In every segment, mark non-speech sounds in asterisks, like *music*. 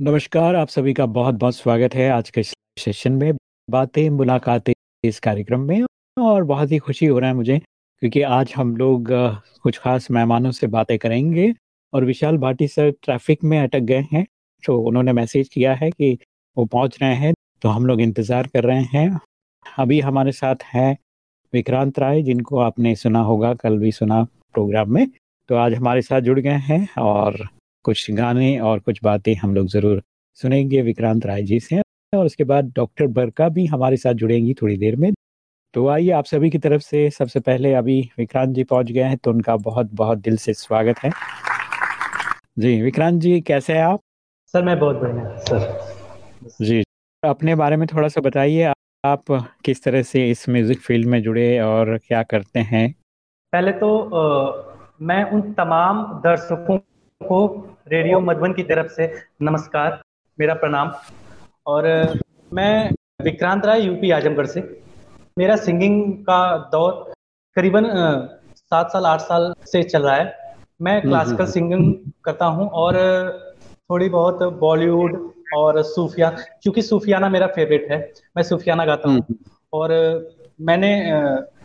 नमस्कार, आप सभी का बहुत-बहुत स्वागत है आज के सेशन में, बातें मुलाकातें इस कार्यक्रम में और बहुत ही खुशी हो रहा है मुझे क्योंकि आज हम लोग कुछ ख़ास मेहमानों से बातें करेंगे और विशाल भाटी सर ट्रैफ़िक में अटक गए हैं, तो उन्होंने मैसेज किया है कि वो पहुँच रहे हैं, तो हम लोग इंतज़ार कर रहे हैं। अभी हमारे साथ हैं विक्रांत राय जिनको आपने सुना होगा, कल भी सुना प्रोग्राम में, तो आज हमारे साथ जुड़ गए हैं और कुछ गाने और कुछ बातें हम लोग ज़रूर सुनेंगे विक्रांत राय जी से और उसके बाद डॉक्टर बरका भी हमारे साथ जुड़ेंगी थोड़ी देर में। तो आइए आप सभी की तरफ़ से सबसे पहले अभी विक्रांत जी पहुँच गए हैं तो उनका बहुत-बहुत दिल से स्वागत है। जी, विक्रांत जी कैसे हैं आप? सर मैं बहुत बढ़िया सर। जी, अपने बारे में थोड़ा-सा बताइए आप किस तरह से इस म्यूज़िक फ़ील्ड में जुड़े और क्या करते हैं? पहले तो अ, मैं उन तमाम दर्शकों को रेडियो मधुबन की तरफ़ से नमस्कार, मेरा प्रणाम। और मैं विक्रांत राय यूपी आजमगढ़ से। मेरा सिंगिंग का दौर करीबन सात साल आठ साल से चल रहा है। मैं क्लासिकल सिंगिंग करता हूँ और थोड़ी बहुत बॉलीवुड और सूफिया क्योंकि सूफियाना मेरा फ़ेवरेट है, मैं सूफियाना गाता हूँ। और मैंने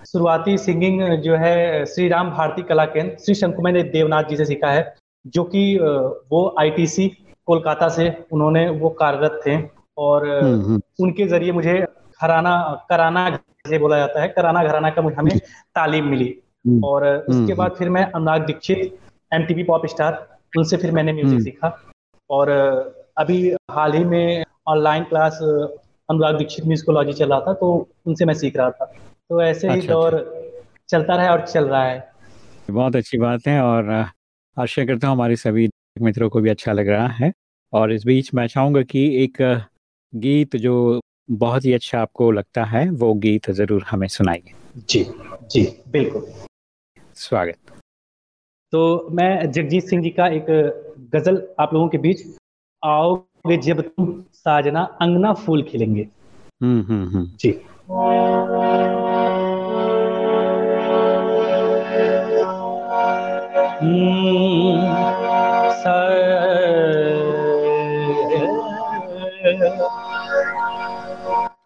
शुरुआती सिंगिंग जो है श्री राम भारती कला केंद्र, श्री शंकुमय देवनाथ जी से सीखा है, जो कि वो आईटीसी कोलकाता से उन्होंने वो कार्यरत थे और उनके ज़रिए मुझे घराना कराना जिसे बोला जाता है, कराना घराना का मुझे हमें तालीम मिली। और उसके बाद फिर मैं Anurag Dikshit, MTV pop star, उनसे फिर मैंने म्यूज़िक सीखा। और अभी हाल ही में online class Anurag Dikshit musicology चल रहा था, तो उनसे मैं सीख रहा था। तो ऐसे अच्छा, ही अच्छा, दौर चलता रहा और चल रहा है। बहुत अच्छी बात है और आशा करता हूँ हमारे सभी मित्रों को भी अच्छा लग रहा है और इस बीच मैं चाहूँगा कि एक गीत जो बहुत ही अच्छा आपको लगता है, वो गीत ज़रूर हमें सुनाइए। जी, जी, बिल्कुल। स्वागत। तो मैं जगजीत सिंह जी का एक गज़ल आप लोगों के बीच आओगे जब तुम साजना अंगना फूल खिलेंगे। हम्म हुँ, हुँ। जी। हुँ,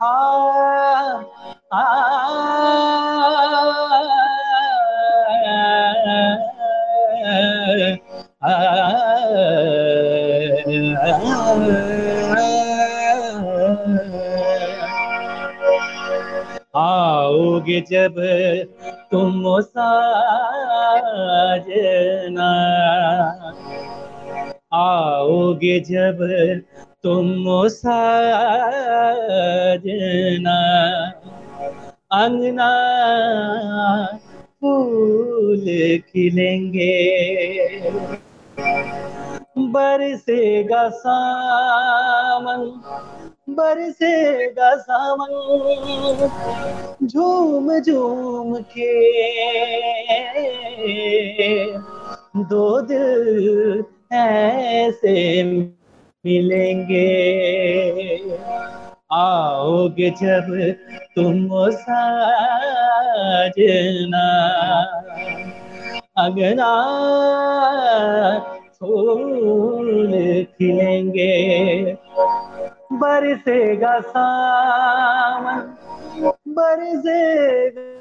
आ, आ, आओगे जब तुम साजना। आओगे जब तुम साजना, अंगना फूल खिलेंगे। बरसेगा सावन बरसेगा सावन झूम झूम के। दो दिल ऐसे मिलेंगे। आओगे जब तुम साजना। अगना फूल खिलेंगे। बरसेगा सावन बरसेगा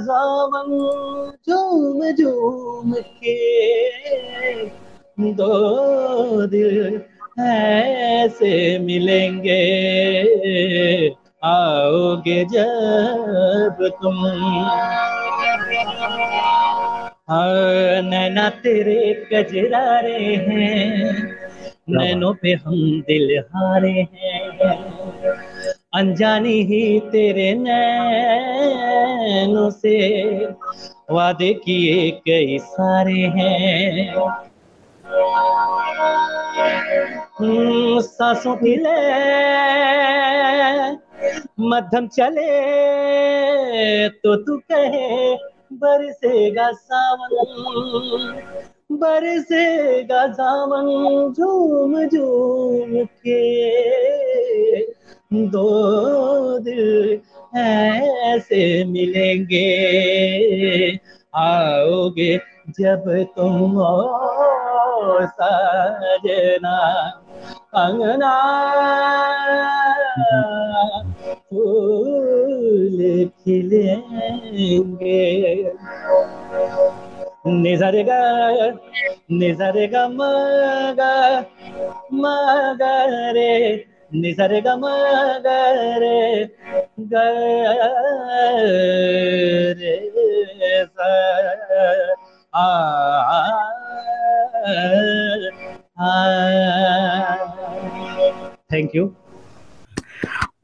सावन। झूम झूम के दो दिल ऐसे मिलेंगे। आओगे जब तुम। हाँ नैना तेरे कजरारे हैं नैनों पे हम दिल हारे हैं। अनजानी ही तेरे नैनों से वादे किए कई सारे हैं। सांसों की ले, मध्यम चले तो तू कहे, बरसेगा सावन बरसेगा सावन झूम झूम के। दो दिल ऐसे मिलेंगे, आओगे जब तुम सजना अंगना फूल खिलेंगे। निजर ग निजर ग मग मगरे निजर ग मगरे ग रे थैंक यू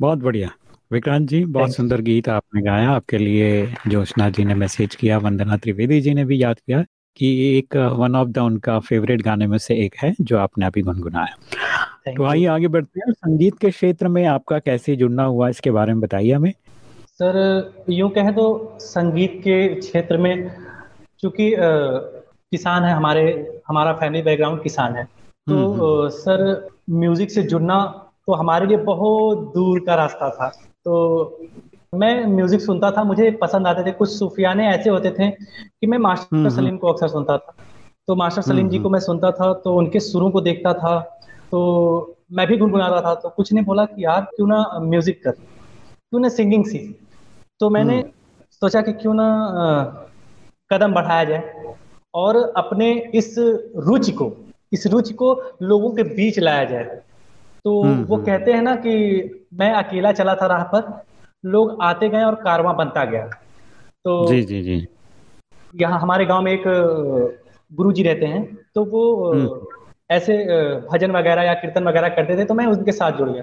बहुत बढ़िया। विक्रांत जी बहुत सुंदर गीत आपने गाया। आपके लिए जोशना जी ने मैसेज किया वंदना त्रिवेदी जी ने भी याद किया कि एक वन ऑफ़ द उनका फेवरेट गाने में से एक है जो आपने अभी गुनगुनाया। तो आइए आगे बढ़ते हैं। संगीत के क्षेत्र में आपका कैसे जुड़ना हुआ इसके बारे में बताइए हमें। सर यूँ कहें तो संगीत के क्षेत्र में चूँकि किसान है हमारे हमारा फैमिली बैकग्राउंड किसान है। तो हम्म, हम्म। सर म्यूज़िक से जुड़ना तो हमारे लिए बहुत दूर का रास्ता था। तो मैं म्यूज़िक सुनता था मुझे पसंद आते थे। कुछ सूफियाने ऐसे होते थे कि मैं मास्टर हम्म, सलीम को अक्सर सुनता था। तो मास्टर सलीम जी को मैं सुनता था तो उनके सुरों को देखता था। तो मैं भी गुनगुनाता था तो कुछ ने बोला कि यार क्यों ना म्यूज़िक कर? क्यों ना सिंगिंग सीख? तो मैंने सोचा कि क्यों ना कदम बढ़ाया जाए और अपने इस रुचि को इस रुचि को लोगों के बीच लाया जाए तो हम्म, वो हम्म। कहते हैं ना कि मैं अकेला चला था राह पर लोग आते गए और कारवा बनता गया तो जी जी जी यहाँ हमारे गाँव में एक गुरु जी रहते हैं तो वो हम्म। ऐसे भजन वगैरह या कीर्तन वगैरह करते थे तो मैं उनके साथ जुड़ गया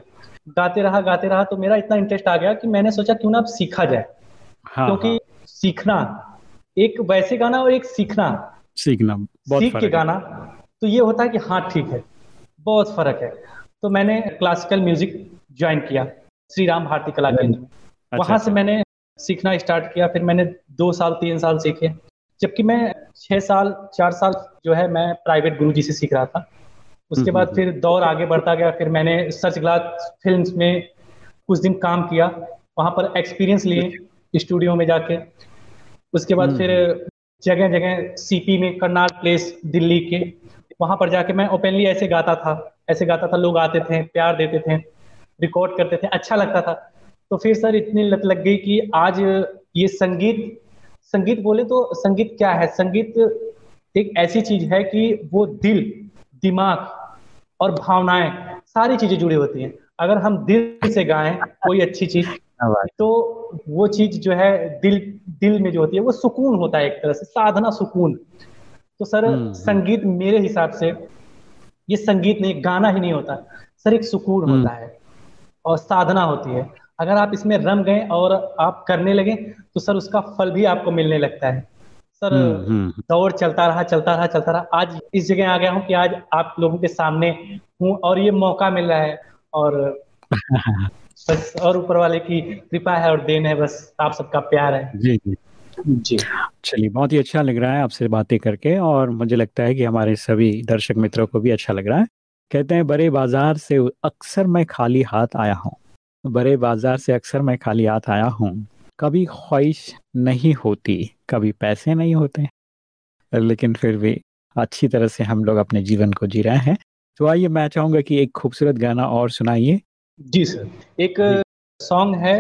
गाते रहा गाते रहा तो मेरा इतना इंटरेस्ट आ गया कि मैंने सोचा क्यों ना अब सीखा जाए हाँ, क्योंकि हाँ. सीखना एक वैसे गाना और एक सीखना। सीखना बहुत सीख के गाना तो ये होता है कि हाँ ठीक है बहुत फ़र्क है। तो मैंने क्लासिकल म्यूज़िक ज्वाइन किया श्री राम भारती कला केंद्र में। अच्छा, वहाँ से अच्छा। मैंने सीखना स्टार्ट किया फिर मैंने दो साल तीन साल सीखे जबकि मैं छह साल चार साल जो है मैं प्राइवेट गुरु जी से सीख रहा था। उसके हम्म, बाद हम्म, फिर हम्म। दौर आगे बढ़ता गया फिर मैंने सच ग्लास फ़िल्म में कुछ दिन काम किया वहाँ पर एक्सपीरियंस लिए स्टूडियो में जाके। उसके बाद फिर जगह जगह सीपी में करनाल प्लेस दिल्ली के वहाँ पर जाके मैं ओपनली ऐसे गाता था ऐसे गाता था लोग आते थे प्यार देते थे रिकॉर्ड करते थे अच्छा लगता था। तो फिर सर इतनी लत लग गई कि आज ये संगीत संगीत बोले तो संगीत क्या है? संगीत एक ऐसी चीज़ है कि वो दिल दिमाग और भावनाएँ सारी चीज़ें जुड़ी होती हैं। अगर हम दिल से गाएँ कोई अच्छी चीज़ तो वो चीज़ जो है दिल दिल में जो होती है वो सुकून होता है एक तरह से साधना सुकून। तो सर हम्म, हम्म। संगीत मेरे हिसाब से ये संगीत नहीं गाना ही नहीं होता। सर एक सुकून हम्म। होता है और साधना होती है। अगर आप इसमें रम गए और आप करने लगे तो सर उसका फल भी आपको मिलने लगता है। सर दौड़ चलता रहा चलता रहा चलता रहा। आज इस जगह आ गया हूँ कि आज आप लोगों के सामने हूँ और ये मौका मिल रहा है और *laughs* बस और ऊपर वाले की कृपा है और देन है बस आप सबका प्यार है। जी जी। जी। चलिए बहुत ही अच्छा लग रहा है आपसे बातें करके और मुझे लगता है कि हमारे सभी दर्शक मित्रों को भी अच्छा लग रहा है। कहते हैं बड़े बाज़ार से अक्सर मैं खाली हाथ आया हूँ। बड़े बाज़ार से अक्सर मैं खाली हाथ आया हूँ। कभी ख्वाहिश नहीं होती कभी पैसे नहीं होते। लेकिन फिर भी अच्छी तरह से हम लोग अपने जीवन को जी रहे हैं। तो आइए मैं चाहूँगा कि एक खूबसूरत गाना और सुनाइए। जी सर। एक सॉन्ग है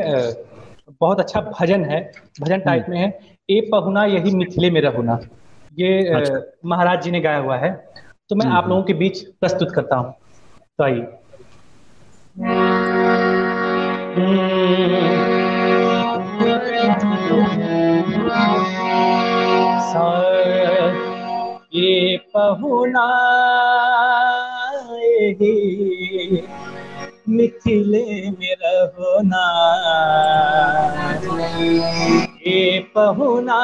बहुत अच्छा भजन है भजन टाइप हम्म। में है। ए पहुना यही मिथिले में रहुना ये अच्छा। महाराज जी ने गाया हुआ है। तो मैं आप लोगों के बीच प्रस्तुत करता हूँ। तो आइए। ये पहुना मिथिले में रहोना ये पहुना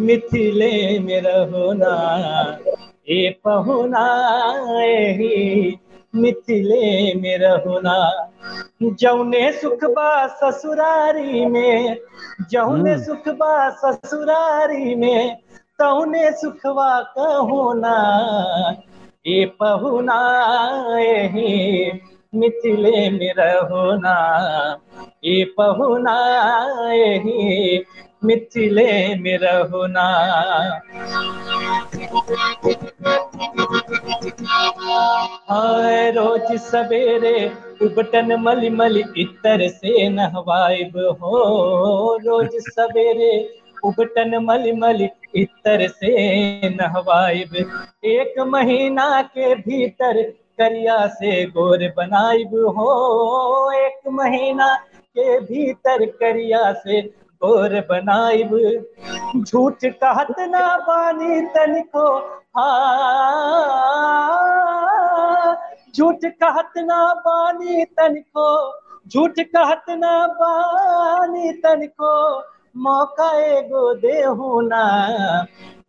मिथिले में रहोना ये पहुना मिथिले में रहोना जौने सुख बा ससुरारी में जौने हम्म। सुख बा ससुरारी में तौने सुखवा कहोना ये पहुना मिथिले में रहोना। ये पहुना मिथिले में रहो ना हाय रोज सवेरे उबटन मल मल इतर से नहवाइब हो। रोज सवेरे उबटन मल मल इतर से नहवाइब। एक महीना के भीतर करिया से गोर बनाइब हो। एक महीना के भीतर करिया से गोर बनाइब। झूठ कहत ना बानी तनिको हाँ। झूठ कहत ना बानी तनिको, झूठ कहत ना बानी तनिको। मौका एगो देहू ना,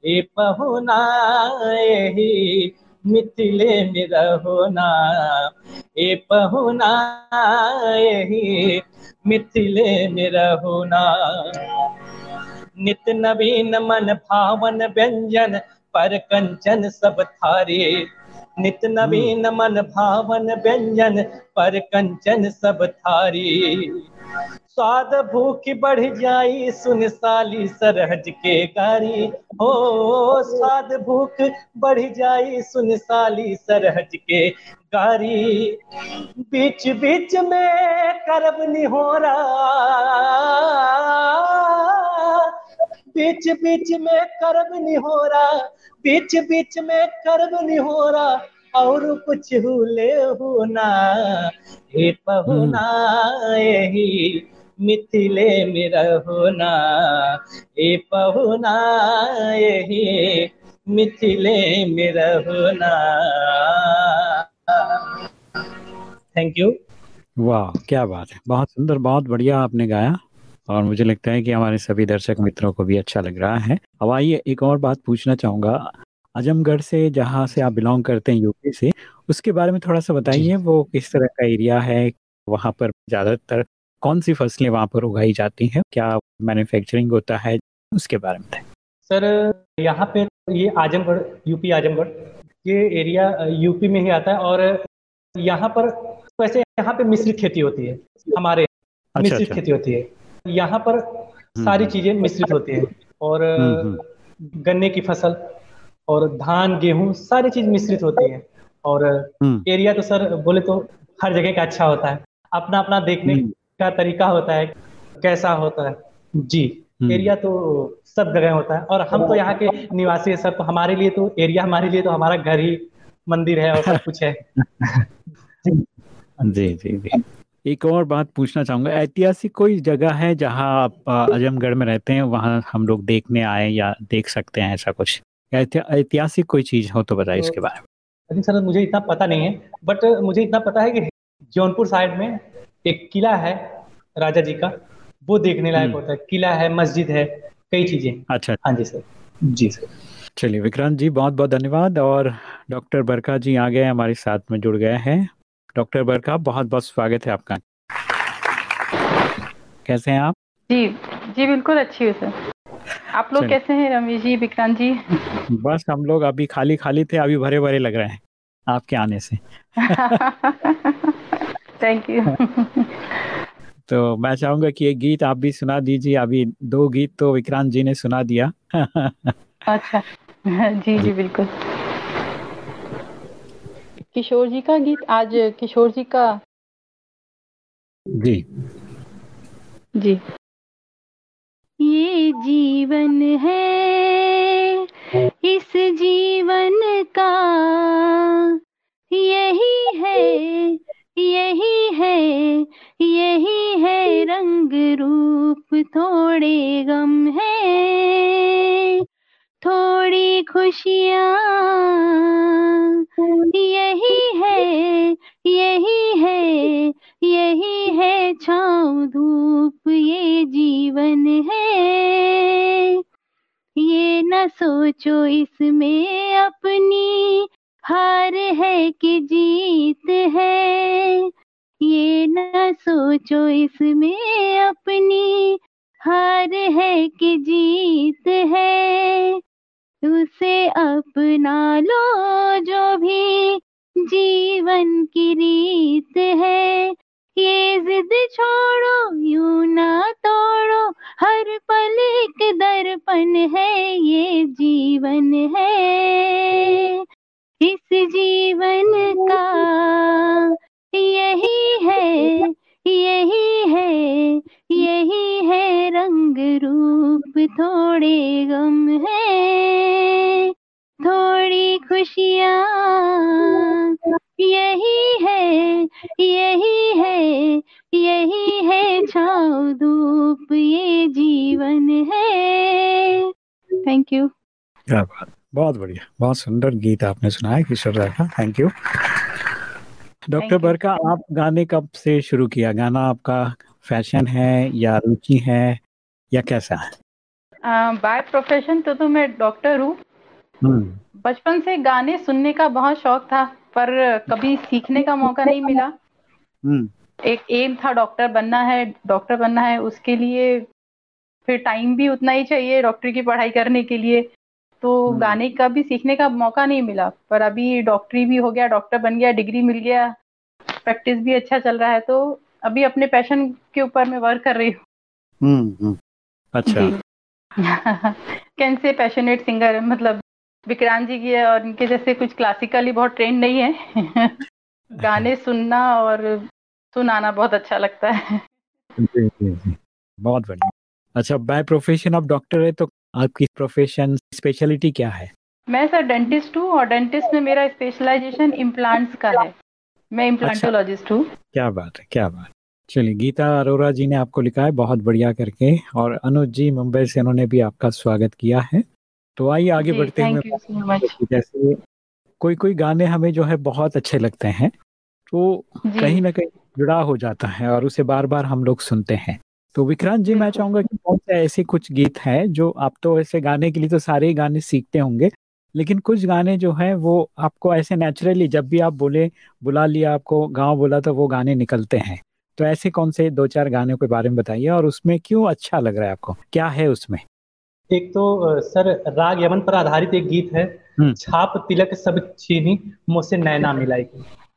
ए पहुना एही मिथिले में रहोना ए पहुना एही मिथिले में रहोना नित नवीन मन भावन व्यंजन पर कंचन सब थारे। नित नवीन मन भावन व्यंजन पर कंचन सब थारी। स्वाद भूख बढ़ जाई, सुन साली सरहज के गारी। हो, स्वाद भूख बढ़ जाई, सुन साली सरहज के गारी। बीच बीच में करब निहोरा। बीच बीच में करब निहोरा। बीच बीच में करब निहोरा। और कुछ हुले होना, हे पहुना, यही मिथिले में रहोना हे पहुना यही मिथिले में रहोना। थैंक यू वाह क्या बात है। बहुत सुंदर बहुत बढ़िया आपने गाया। और मुझे लगता है कि हमारे सभी दर्शक मित्रों को भी अच्छा लग रहा है। अब आइए एक और बात पूछना चाहूँगा। आजमगढ़ से जहाँ से आप बिलोंग करते हैं यूपी से उसके बारे में थोड़ा सा बताइए वो किस तरह का एरिया है? वहाँ पर ज़्यादातर कौन सी फ़सलें वहाँ पर उगाई जाती हैं? क्या मैन्युफैक्चरिंग होता है? उसके बारे में। सर यहाँ पे ये आजमगढ़ यूपी आजमगढ़ ये एरिया यूपी में ही आता है और यहाँ पर वैसे यहाँ पे मिश्रित खेती होती है हमारे अच्छा, मिश्रित अच्छा। खेती होती है। यहाँ पर सारी हम्म। चीज़ें मिश्रित होती है और हम्म, गन्ने की फ़सल और धान गेहूँ सारी चीज़ मिश्रित होती है और हम्म, एरिया तो सर बोले तो हर जगह का अच्छा होता है। अपना अपना देखने हम्म। का तरीका होता है कैसा होता है। जी हम्म। एरिया तो सब जगह होता है और हम तो यहाँ के निवासी है सर तो हमारे लिए तो एरिया हमारे लिए तो हमारा घर ही मंदिर है और सब कुछ है। *laughs* जी जी जी। एक और बात पूछना चाहूँगा ऐतिहासिक कोई जगह है जहाँ आप आजमगढ़ में रहते हैं वहाँ हम लोग देखने आए या देख सकते हैं ऐसा कुछ? ऐतिहासिक कोई चीज़ हो तो बताइए इसके बारे में। लेकिन सर मुझे इतना पता नहीं है बट मुझे इतना पता है कि जौनपुर साइड में एक किला है राजा जी का वो देखने लायक हम्म। होता है। किला है मस्जिद है कई चीज़ें। अच्छा हाँ जी सर। जी सर। चलिए विक्रांत जी बहुत बहुत धन्यवाद। और डॉक्टर बरका जी आ गए हमारे साथ में जुड़ गए हैं। डॉक्टर बरका बहुत बहुत स्वागत है आपका। कैसे हैं आप? जी जी बिल्कुल अच्छी हूँ सर। आप लोग कैसे हैं रमेश जी विक्रांत जी? बस हम लोग अभी खाली खाली थे अभी भरे भरे लग रहे हैं आपके आने से। *laughs* थैंक यू *laughs* तो मैं चाहूँगा कि एक गीत आप भी सुना दीजिए। अभी दो गीत तो विक्रांत जी ने सुना दिया। *laughs* अच्छा। जी जी बिल्कुल। किशोर जी का गीत आज किशोर जी का जी। जी। ये जीवन है इस जीवन का यही है यही है यही है रंग रूप थोड़े गम है। थोड़ी खुशियाँ, यही है यही है यही है छाँव धूप ये जीवन है। ये न सोचो इसमें अपनी हार है कि जीत है, ये न सोचो इसमें अपनी। हार है कि जीत है, उसे अपना लो जो भी जीवन की रीत है। ये जिद छोड़ो, यू ना तोड़ो, हर पल एक दर्पण है, ये जीवन है। इस जीवन का यही है यही है यही है रंग रूप थोड़े गम है, थोड़ी खुशियाँ यही है यही है यही है छाव धूप ये जीवन है। थैंक यू क्या बात। बहुत बढ़िया बहुत सुंदर गीत आपने सुनाया किशोर दा का। थैंक यू डॉक्टर बरका आप गाने कब से शुरू किया? गाना आपका फ़ैशन है या रुचि है या कैसा है? बाय प्रोफेशन तो तो मैं डॉक्टर हूँ। हम्म। बचपन से गाने सुनने का बहुत शौक था पर कभी सीखने का मौका नहीं मिला। हम्म। एक एम था डॉक्टर बनना है डॉक्टर बनना है उसके लिए फिर टाइम भी उतना ही चाहिए डॉक्टरी की पढ़ाई करने के लिए। तो हम्म। गाने का भी सीखने का मौका नहीं मिला पर अभी डॉक्टरी भी हो गया डॉक्टर बन गया डिग्री मिल गया प्रैक्टिस भी अच्छा चल रहा है तो अभी अपने पैशन के ऊपर मैं वर्क कर रही हूँ। हम्म, हम्म। अच्छा। कैन *laughs* से पैशनेट सिंगर मतलब विक्रांत जी की है और इनके जैसे कुछ क्लासिकली बहुत ट्रेंड नहीं है। *laughs* गाने सुनना और सुनाना बहुत अच्छा लगता है। जी जी जी। बहुत बढ़िया। अच्छा बाय प्रोफेशन ऑफ़ डॉक्टर है तो आपकी प्रोफेशन स्पेशलिटी क्या है? मैं सर डेंटिस्ट हूँ और डेंटिस्ट में मेरा स्पेशलाइजेशन इम्प्लांट्स का है। मैं इम्प्लांटोलॉजिस्ट हूँ। अच्छा, क्या बात है क्या बात चलिए गीता अरोरा जी ने आपको लिखा है बहुत बढ़िया करके और अनुज जी मुंबई से उन्होंने भी आपका स्वागत किया है। तो आइए आगे बढ़ते हुए जैसे कोई कोई गाने हमें जो है बहुत अच्छे लगते हैं तो कहीं ना कहीं जुड़ा हो जाता है और उसे बार बार हम लोग सुनते हैं। तो विक्रांत जी मैं चाहूँगा कि कौन से ऐसे कुछ गीत हैं जो आप तो ऐसे गाने के लिए तो सारे ही गाने सीखते होंगे लेकिन कुछ गाने जो हैं वो आपको ऐसे नेचुरली जब भी आप बोले बुला लिया आपको गाँव बोला तो वो गाने निकलते हैं। तो ऐसे कौन से दो चार गाने के बारे में बताइए और उसमें क्यों अच्छा लग रहा है आपको? क्या है उसमें? एक तो सर राग यमन पर आधारित एक गीत है हम्म। छाप तिलक सब छीनी मुझसे नैना मिलाई।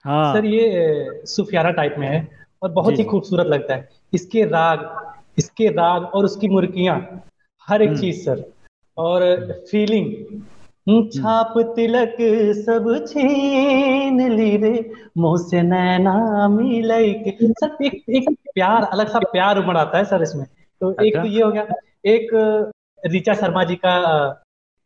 हाँ। सर ये सुफियाना टाइप में है। और बहुत ही खूबसूरत लगता है। इसके राग इसके राग और उसकी मुर्कियाँ हर एक हम्म। चीज़ सर। और फीलिंग हम्म, छाप तिलक सब छीन ली रे मुँह से नैना मिलई के सर एक एक प्यार अलग सा प्यार उमड़ आता है सर इसमें। तो एक अच्छा। तो ये हो गया एक ऋचा शर्मा जी का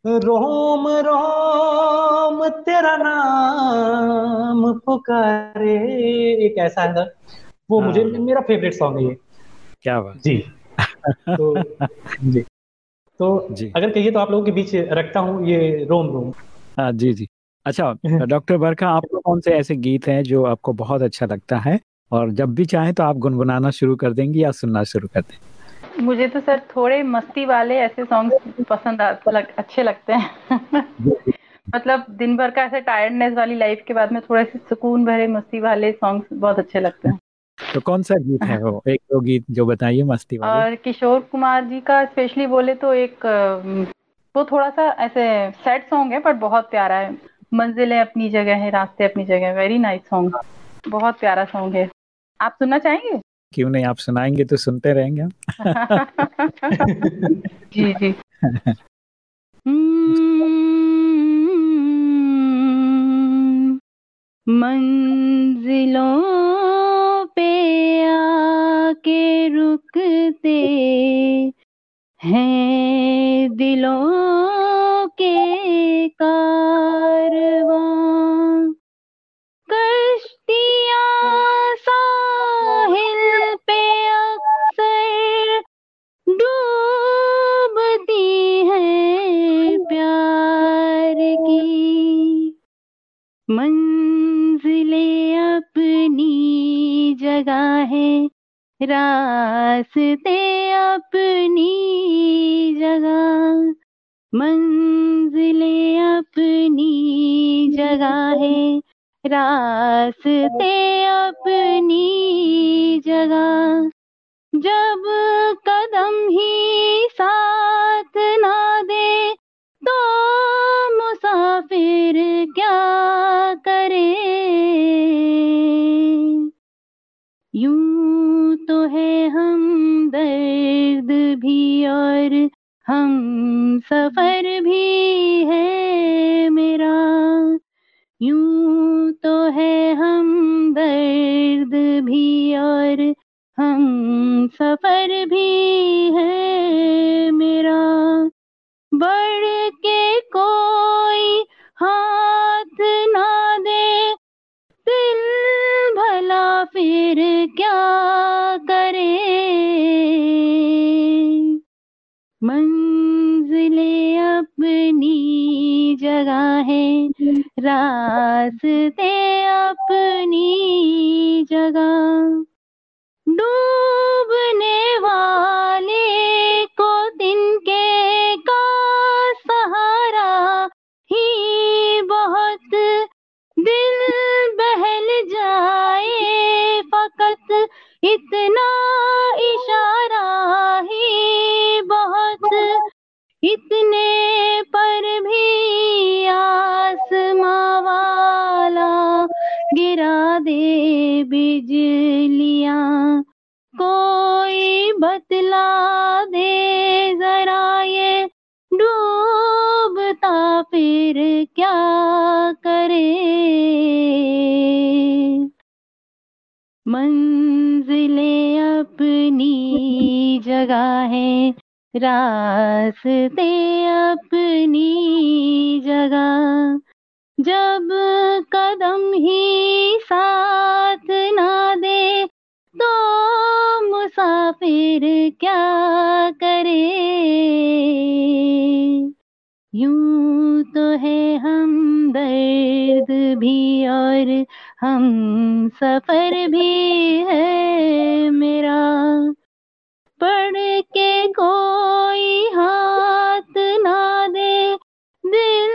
रोम रोम तेरा नाम पुकारे। एक ऐसा है वो हाँ। मुझे मेरा फेवरेट सॉन्ग है ये। क्या बात। जी। तो *laughs* जी। तो जी। अगर कहिए तो आप लोगों के बीच रखता हूँ ये रोम रोम। हाँ जी जी। अच्छा *laughs* डॉक्टर बरखा आपको कौन से ऐसे गीत हैं जो आपको बहुत अच्छा लगता है? और जब भी चाहें तो आप गुनगुनाना शुरू कर देंगे या सुनना शुरू कर देंगे मुझे तो सर थोड़े मस्ती वाले ऐसे सॉन्ग पसंद लग, अच्छे लगते हैं। *laughs* मतलब दिन भर का ऐसे टायर्डनेस वाली लाइफ के बाद में थोड़े से सुकून भरे मस्ती वाले सॉन्ग बहुत अच्छे लगते हैं। तो कौन सा गीत है वो? एक दो गीत जो बताइए मस्ती वाले। और किशोर कुमार जी का स्पेशली बोले तो एक वो थोड़ा सा ऐसे सैड सॉन्ग है पर बहुत प्यारा है। मंजिलें अपनी जगह है रास्ते अपनी जगह वेरी नाइस सॉन्ग बहुत प्यारा सॉन्ग है। आप सुनना चाहेंगे? क्यों नहीं आप सुनाएँगे तो सुनते रहेंगे *laughs* जी जी। *laughs* मंजिलों के रुकते हैं दिलों के कारवां। कश्तियाँ साहिल पे अक्सर डूबती हैं प्यार की। मंजिलें अपनी जगह है। रास्ते अपनी जगह, मंजिले अपनी जगह है। रास्ते अपनी जगह, जब कदम ही साथ ना दे तो मुसाफिर क्या हम दर्द भी और हम सफ़र भी है मेरा। यूँ तो है हम दर्द भी और हम सफ़र भी है मेरा। बढ़ के को क्या करे? मंजिले अपनी जगह है रास्ते अपनी जगह। इतना इशारा ही बहुत, इतने पर भी आसमां वाला गिरा दे बिजलियाँ। कोई बतला दे जरा ये डूबता फिर क्या जगह है रास्ते अपनी जगह। जब कदम ही साथ ना दे तो मुसाफिर क्या करे? यूँ तो है हम दर्द भी और हम सफ़र भी है मेरा। पढ़ के कोई हाथ ना दे दिल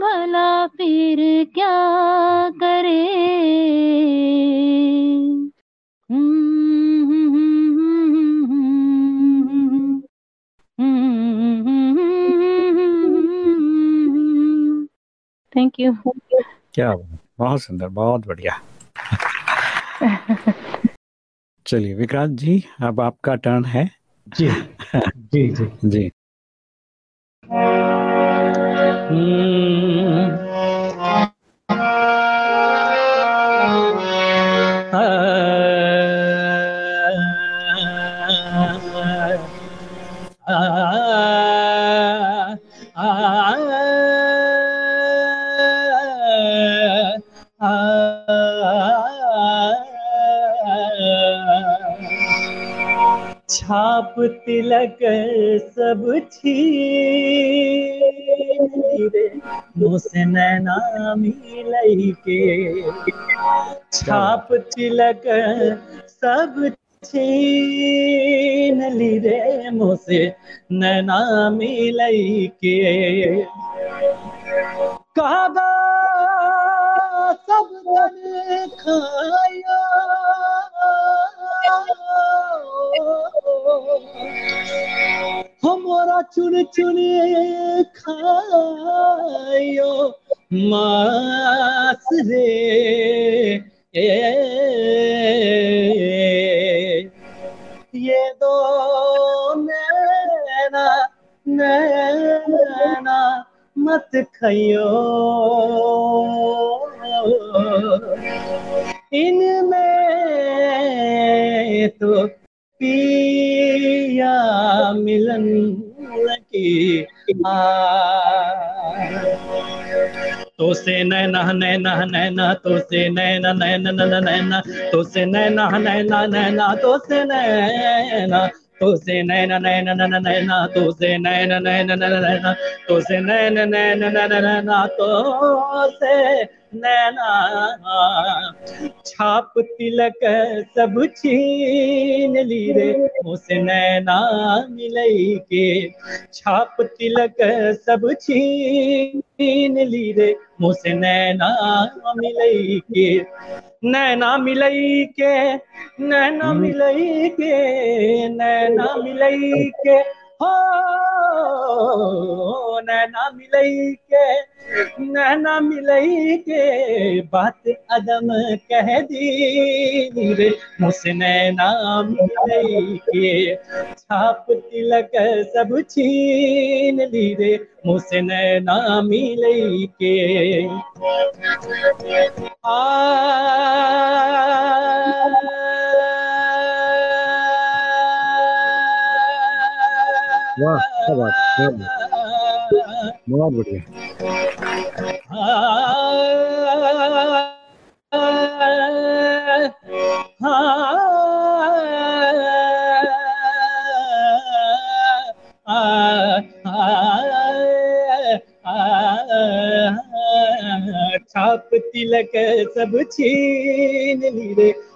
भला फिर क्या करे थैंक यू क्या बहुत सुंदर बहुत बढ़िया चलिए विक्रांत जी अब आपका टर्न है। *laughs* जी। जी जी। जी। छाप तिलक सब छीन रे मुझसे नैना मिलई के। छाप तिलक सब छीन रे मुझसे नैना मिलई के। कागा सब खाया। हमारा चुन चुन खायो मास रे। ये दो नैना नैना मत खइयो। इनमें तो पिया मिलन की तो से नैना नैना नैना तो से नैना नैना नैना नैना तो से नैना नैना नैना तो से नैना तो से नैना नैना नैना नैना तो से नैना नैना नैना नैना तो से नैना नैना नैना नैना तो से नैना छाप तिलक सब छीन ली रे। मुझसे नैना मिलई के छाप तिलक सब छीन ली रे। मुझसे नैना मिलई के नैना मिलई के नैना मिलई के नैना मिलई के। हो नैना मिलई के, नैना मिलई के, बात अदम कह दी। रे मुझसे नैना मिलई के, छाप तिलक सब छीन ली। रे मुझसे नैना मिलई के। आ, वाह क्या बात। बहुत बढ़िया। छाप तिलक सब छीन ली रे।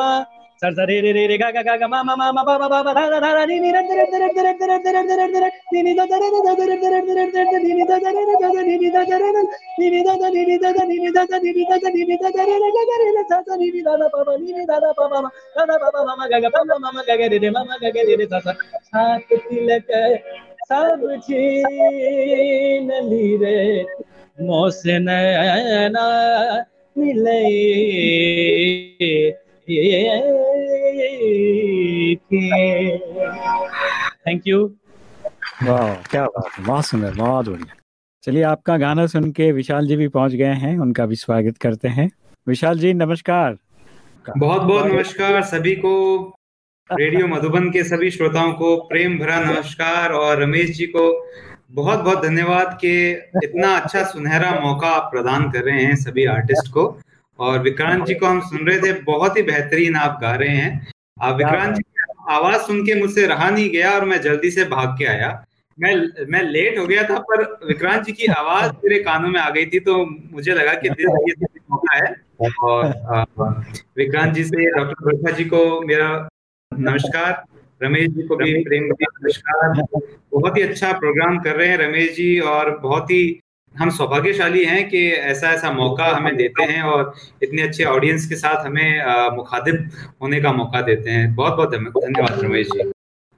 मा सर सर रे रे रे गा गा गा गा मा मा मा मा बा बा बा रा रा रा नी नी रे रे रे रे रे रे रे रे नी नी दा दा रे रे रे रे रे रे नी नी दा रे रे दा नी नी दा रे रे नी नी दा दा नी नी दा दा नी नी दा दा नी नी दा दा नी नी दा दा रे रे गा गा रे रे सा सा नी नी दा दा पा पा नी नी दा दा पा पा दा दा पा पा मा मा गा गा पा मा मा गा गा रे रे मा मा गा गा रे रे सा सा सात तिलक सब छीन ली रे मोसे नैना मिले थैंक यू वाह क्या बात है बहुत सुंदर बहुत बढ़िया। चलिए आपका गाना सुन के विशाल जी भी पहुँच गए हैं उनका भी स्वागत करते हैं। विशाल जी नमस्कार। बहुत बहुत नमस्कार सभी को रेडियो मधुबन के सभी श्रोताओं को प्रेम भरा नमस्कार और रमेश जी को बहुत बहुत धन्यवाद कि इतना अच्छा सुनहरा मौका आप प्रदान कर रहे हैं सभी आर्टिस्ट को। और विक्रांत जी को हम सुन रहे थे बहुत ही बेहतरीन आप गा रहे हैं। आप विक्रांत जी आवाज़ सुन के मुझसे रहा नहीं गया और मैं जल्दी से भाग के आया। मैं मैं लेट हो गया था पर विक्रांत जी की आवाज़ मेरे कानों में आ गई थी तो मुझे लगा कि ये मौका है। और विक्रांत जी से डॉक्टर बरखा जी को मेरा नमस्कार रमेश जी को भी प्रेम नमस्कार। बहुत ही अच्छा प्रोग्राम कर रहे हैं रमेश जी और बहुत ही हम सौभाग्यशाली हैं कि ऐसा ऐसा मौका हमें देते हैं और इतने अच्छे ऑडियंस के साथ हमें मुखातिब होने का मौका देते हैं। बहुत बहुत धन्यवाद रमेश जी।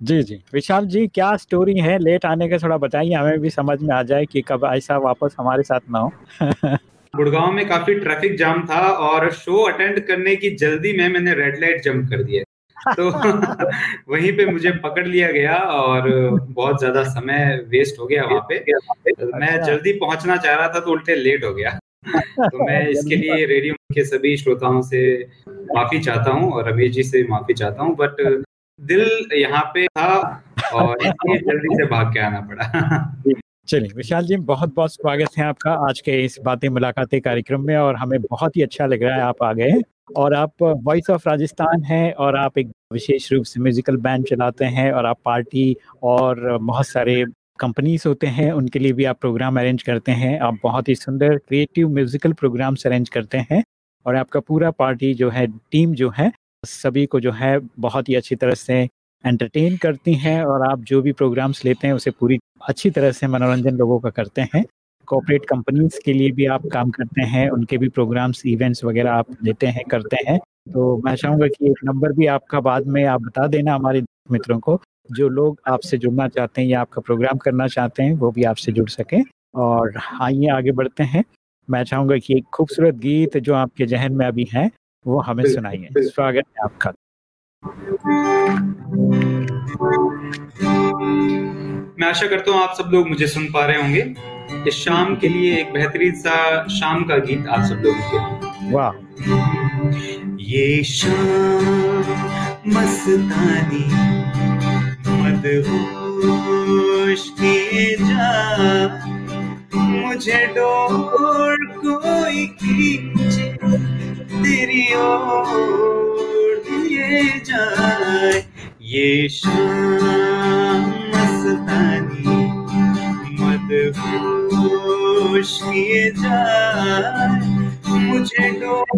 जी जी। विशाल जी क्या स्टोरी है? लेट आने का थोड़ा बताइए हमें भी समझ में आ जाए कि कब ऐसा वापस हमारे साथ ना हो। *laughs* गुड़गांव में काफ़ी ट्रैफ़िक जाम था और शो अटेंड करने की जल्दी में मैंने रेड लाइट जंप कर दिया तो *laughs* *laughs* वहीं पे मुझे पकड़ लिया गया और बहुत ज़्यादा समय वेस्ट हो गया वहाँ पे। मैं जल्दी पहुँचना चाह रहा था तो उल्टे लेट हो गया। *laughs* तो मैं इसके लिए रेडियो के सभी श्रोताओं से माफ़ी चाहता हूँ और रमेश जी से माफ़ी चाहता हूँ बट दिल यहाँ पे था और इसलिए जल्दी से भाग के आना पड़ा। चलिए विशाल जी बहुत बहुत स्वागत है आपका आज के इस बातें मुलाकातें कार्यक्रम में और हमें बहुत ही अच्छा लग रहा है आप आ गए और आप वॉइस ऑफ़ राजस्थान हैं और आप एक विशेष रूप से म्यूजिकल बैंड चलाते हैं और आप पार्टी और बहुत सारे कंपनीज़ होते हैं, उनके लिए भी आप प्रोग्राम अरेंज करते हैं। आप बहुत ही सुंदर क्रिएटिव म्यूजिकल प्रोग्राम्स अरेंज करते हैं और आपका पूरा पार्टी जो है टीम जो है, सभी को जो है बहुत ही अच्छी तरह से एंटरटेन करती हैं और आप जो भी प्रोग्राम्स लेते हैं, उसे पूरी अच्छी तरह से मनोरंजन लोगों का करते हैं। कॉपरेट कंपनीज़ के लिए भी आप काम करते हैं उनके भी प्रोग्राम्स इवेंट्स वगैरह आप लेते हैं करते हैं। तो मैं चाहूँगा कि एक नंबर भी आपका बाद में आप बता देना हमारे मित्रों को जो लोग आपसे जुड़ना चाहते हैं या आपका प्रोग्राम करना चाहते हैं वो भी आपसे जुड़ सकें। और आइए आगे बढ़ते हैं। मैं चाहूँगा कि एक खूबसूरत गीत जो आपके जहन में अभी है वो हमें सुनाइए। स्वागत है आपका। मैं आशा करता हूँ आप सब लोग मुझे सुन पा रहे होंगे। इस शाम के लिए एक बेहतरीन सा शाम का गीत आप सब लोगों के लिए। वाह। ये शाम मस्तानी मदहोश किए जा मुझे डोर कोई खींचे तेरी ओर दिए जाए। ये शाम मस्तानी। मदहोश किए जाए मुझे डोर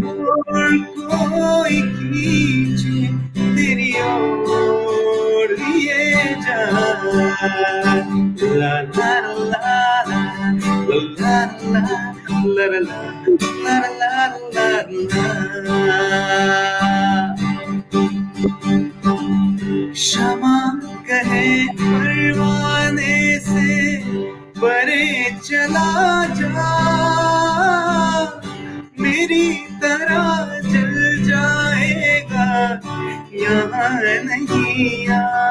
कोई खींचे तेरी ओर लिए जाए ला ला ला ला ला ला ला ला ला ला ला क्षमा Maria.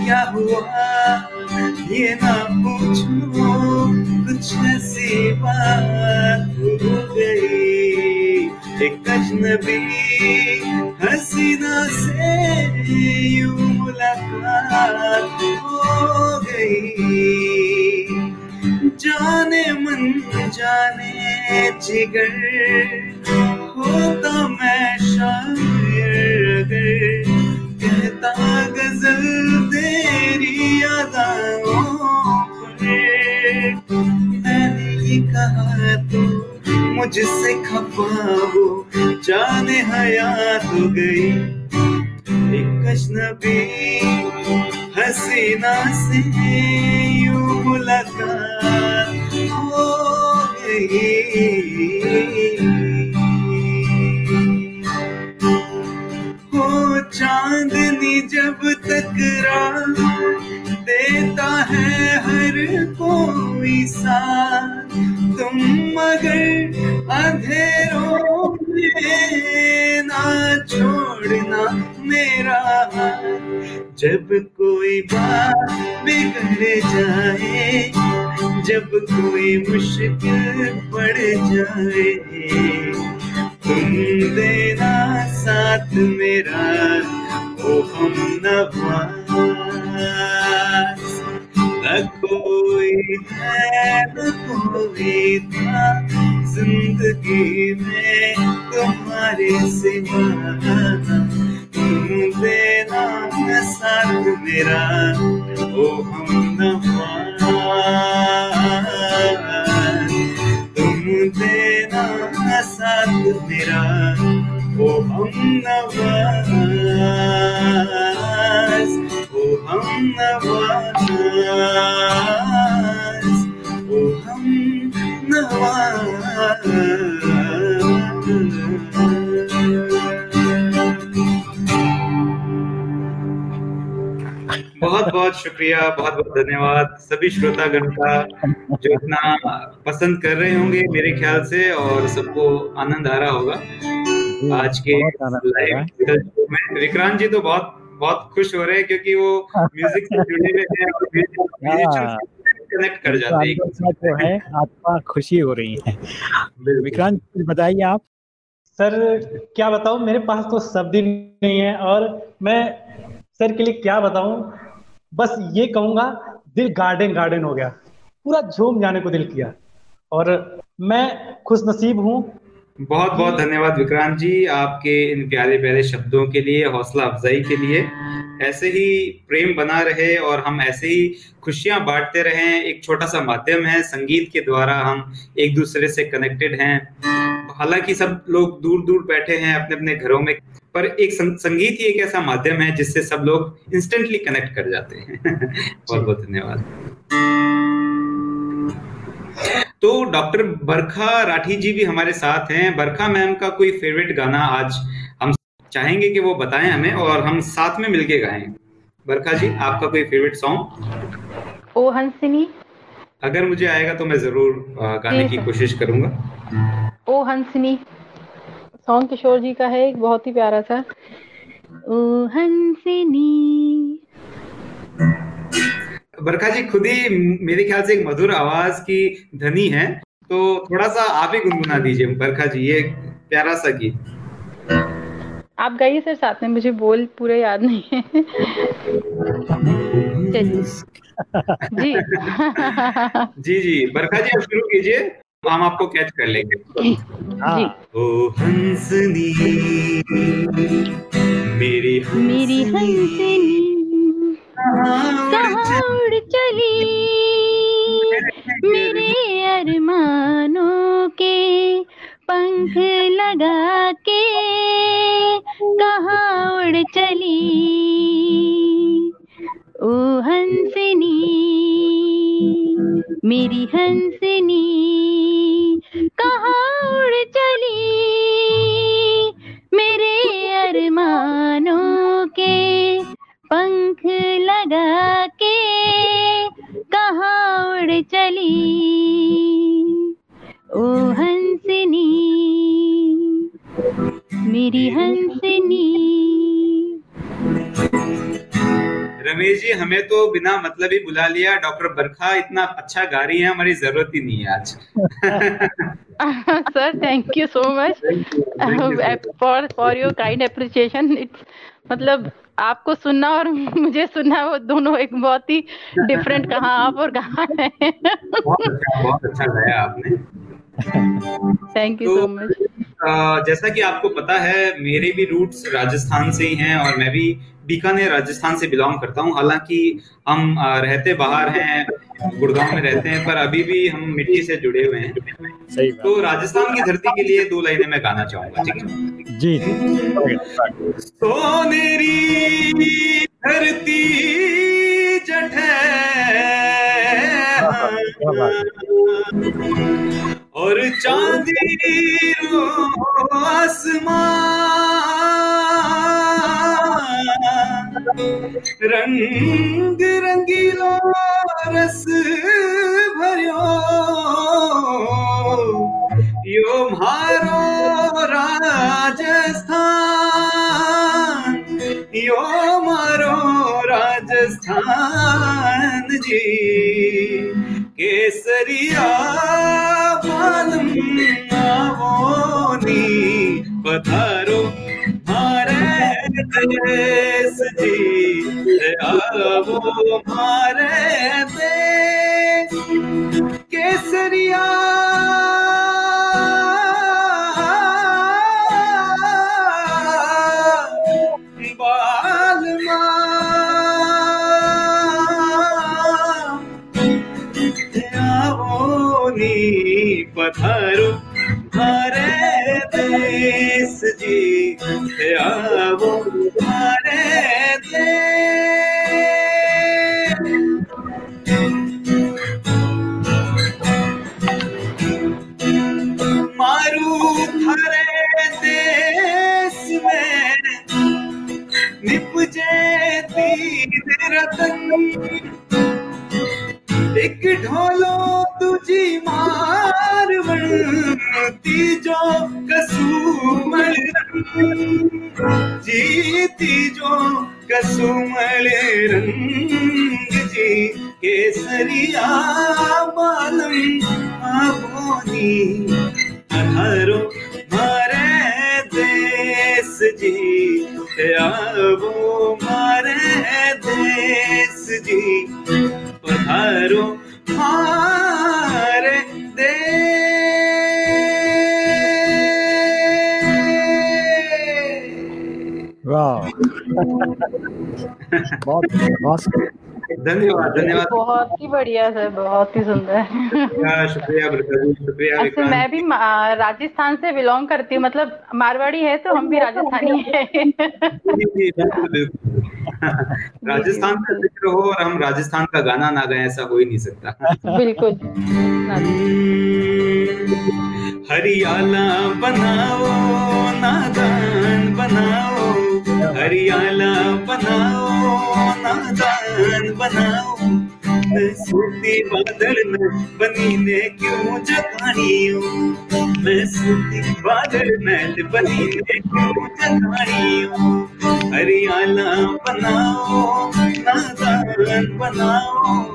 要我 से यूँ मुलाकात हो गई चांदनी जब टकरा देता है हर कोई सा, तुम मगर अंधेरों में ना छोड़ना मेरा जब कोई बात बिगड़ जाए जब कोई मुश्किल पड़ जाए। बहुत बहुत शुक्रिया बहुत बहुत धन्यवाद सभी श्रोतागण का जो इतना पसंद कर रहे होंगे मेरे ख्याल से और सबको आनंद आ रहा होगा। आज के लाइव में विक्रांत जी तो बहुत बहुत खुश हो रहे हैं क्योंकि वो म्यूज़िक से जुड़े हुए हैं और *laughs* कनेक्ट कर जाते हैं। है आत्मा खुशी हो रही है। विक्रांत बताइए आप। सर, क्या बताऊँ? मेरे पास तो शब्द ही नहीं है और मैं सर के लिए क्या बताऊँ? बस ये कहूँगा, दिल गार्डन गार्डन हो गया। पूरा झूम जाने को दिल किया। और मैं खुश नसीब हूँ बहुत बहुत धन्यवाद विक्रांत जी आपके इन प्यारे प्यारे शब्दों के लिए, हौसला अफजाई के लिए। ऐसे ही प्रेम बना रहे और हम ऐसे ही खुशियाँ बांटते रहें, एक छोटा सा माध्यम है, संगीत के द्वारा हम एक दूसरे से कनेक्टेड हैं। हालाँकि सब लोग दूर दूर बैठे हैं अपने अपने घरों में, पर एक संगीत ही एक ऐसा माध्यम है जिससे सब लोग इंस्टेंटली कनेक्ट कर जाते हैं। *laughs* बहुत बहुत धन्यवाद। तो डॉक्टर बरखा राठी जी भी हमारे साथ हैं। बरखा मैम का कोई फेवरेट गाना आज हम चाहेंगे कि वो बताएँ हमें और हम साथ में मिलके गाएँ। बरखा जी आपका कोई फेवरेट सॉन्ग ओ हंसिनी अगर मुझे आएगा तो मैं ज़रूर गाने की कोशिश करूँगा। ओ हंसिनी सॉन्ग किशोर जी का है एक बहुत ही प्यारा सा। ओ हंसिनी बरखा जी खुद ही मेरे ख्याल से एक मधुर आवाज़ की धनी है तो थोड़ा सा आप ही गुनगुना दीजिए बरखा जी ये प्यारा सा गीत। आप गाइए सर साथ में मुझे बोल पूरे याद नहीं है। जी। *laughs* जी जी बरखा जी आप शुरू कीजिए हम आपको कैच कर लेंगे। जी। ओ हंसनी मेरी मेरी हंसनी। कहाँ चली। मेरे अरमानों के पंख लगा के कहाँ उड़ चली। ओ हंसनी, मेरी हंसनी कहाँ उड़ चली। मेरे अरमानों के पंख लगा के कहाँ उड़ चली? ओ हंसनी मेरी हंसनी। रमेश जी हमें तो बिना मतलब ही बुला लिया। डॉक्टर बरखा इतना अच्छा गा रही है हमारी ज़रूरत ही नहीं है आज। Sir thank you so much for for your kind appreciation it's मतलब आपको सुनना और मुझे सुनना, वो दोनों एक बहुत ही डिफरेंट कहा आप और कहा है। बहुत अच्छा बहुत अच्छा गाया आपने। थैंक यू सो मच जैसा कि आपको पता है मेरे भी रूट्स राजस्थान से ही हैं और मैं भी बीकानेर राजस्थान से बिलोंग करता हूँ। हालाँकि हम रहते बाहर हैं गुड़गांव में रहते हैं पर अभी भी हम मिट्टी से जुड़े हुए हैं। सही तो राजस्थान की धरती के लिए दो लाइनें मैं गाना चाहूँगा ठीक है? जी सोनेरी धरती जठ। और चांदी आसमान। रंग रंगीलो रस तीजो कसुमल रंग जी केसरिया बालम आबोनी, अधरो मारे देश जी आवो मारे देश जी पधारो मारे वाह बहुत बहुत धन्यवाद धन्यवाद बहुत ही बढ़िया सर बहुत ही सुंदर। शुक्रिया शुक्रिया अच्छा मैं भी राजस्थान से बिलोंग करती हूँ मतलब मारवाड़ी है तो हम भी राजस्थानी है। *laughs* राजस्थान का ज़िक्र हो और हम राजस्थान का गाना ना गाए ऐसा हो ही नहीं सकता। बिल्कुल। हरियाला बनाओ नादान बनाओ। हरियाला बनाओ नादान बनाओ। सूती बादल में बनी ने क्यों जगानी मैं सूती बादल में बनी ने क्यों जगानी हरियाला बनाओ, नादान बनाओ।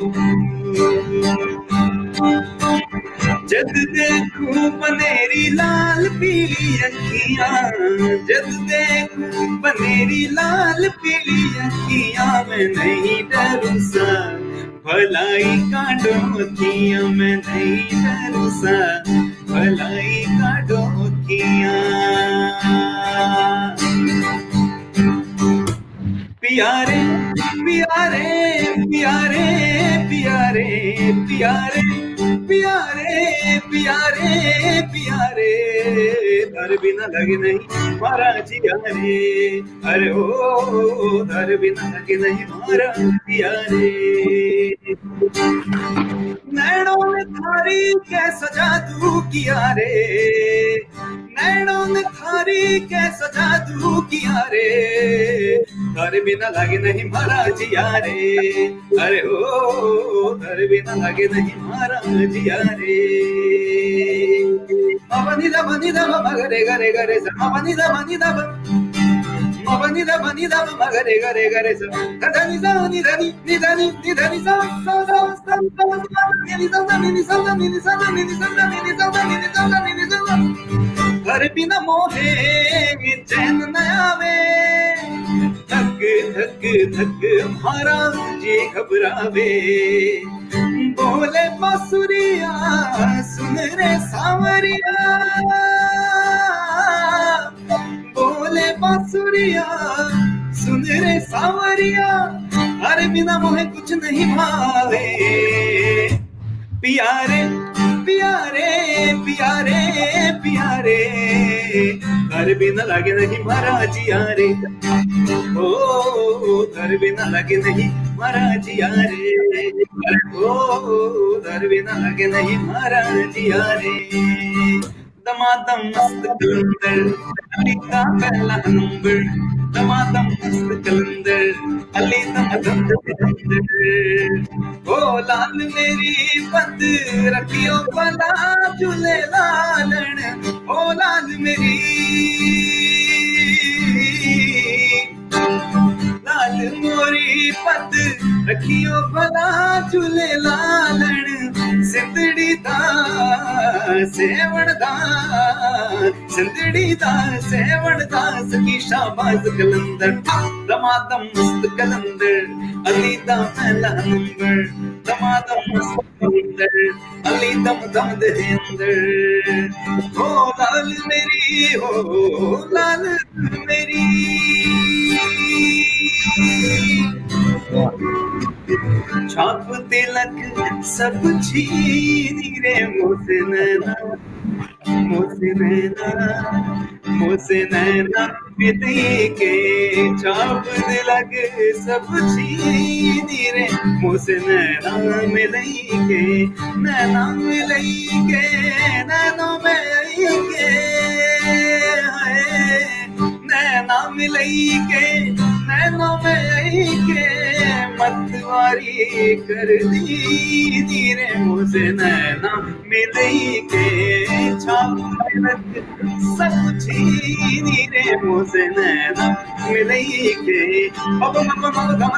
जद देखूँ बनेरी लाल पीली अखियाँ, जद देखूँ बनेरी लाल पीली अखियाँ, मैं नहीं डरूं सा भलाई का डोकिया मैं नहीं डरू सा भलाई का डोकिया प्यारे प्यारे प्यारे प्यारे प्यारे। प्यारे प्यारे प्यारे। दर बिना लगे नहीं मारा जिया रे अरे ओ दर बिना लगे नहीं मारा जिया रे नैनों ने थारी कैसा जादू किया रे। नैनों ने थारी कैसा जादू किया रे। दर बिना लगे नहीं मारा जिया रे अरे ओ दर बिना लगे नहीं मारा जिया रे మగరే గరే గరే సమ పని ద పని ద మని ద మని ద మగరే గరే గరే సమ దని స ని దని ని దని ని దని స స స స స ని ని స ని ని స ని ని స ని ని స ని ని స ని ని స ని ని స घर बिन मोहे चैन न आवे थक थक थक मारा जी घबरावे बोले बसुरिया सुन रे सावरिया बोले बासुरिया, सुन रे सावरिया, अरे बिना मोहे कुछ नहीं भावे। प्यारे प्यारे प्यारे प्यारे, घर बिना लगे नहीं महाराज यारे। ओ, घर बिना लगे नहीं महाराज यारे। ओ, घर बिना लगे नहीं महाराज यारे। दमादम मस्त कलंदर अली का पहला नंबर दमादम मस्त कलंदर अली दमादम कलंदर ओ, लाल मेरी पत रखियो पला झूले लालन। ओ, लाल मेरी, लाल मोरी पद रखियो पला झूले लालन। சிந்தடிதான் சேவனதான் சிந்தடிதான் சேவனதான் சகிஷா பாசு கலந்தர் பிரமாதம் மஸ்து கலந்தர் அலிதான் மேல அனுங்கள் பிரமாதம் மஸ்து கலந்தர் அலிதம் தமது ஹேந்தர் ஓ லால் மேரி ஓ லால் மேரி छाप तिलक सब छीनी रे मुझसे नैना मुझसे नैना मुझसे नैना। बिती के छाप तिलक सब छीनी रे मुझसे नैना मिलई के नैना मिलई के नैनो में के नैना मिलई के नैनो में के मतवारी कर दी धीरे मुझे नैना मिलई के सब छीनी मुझे नैना के गम गम गम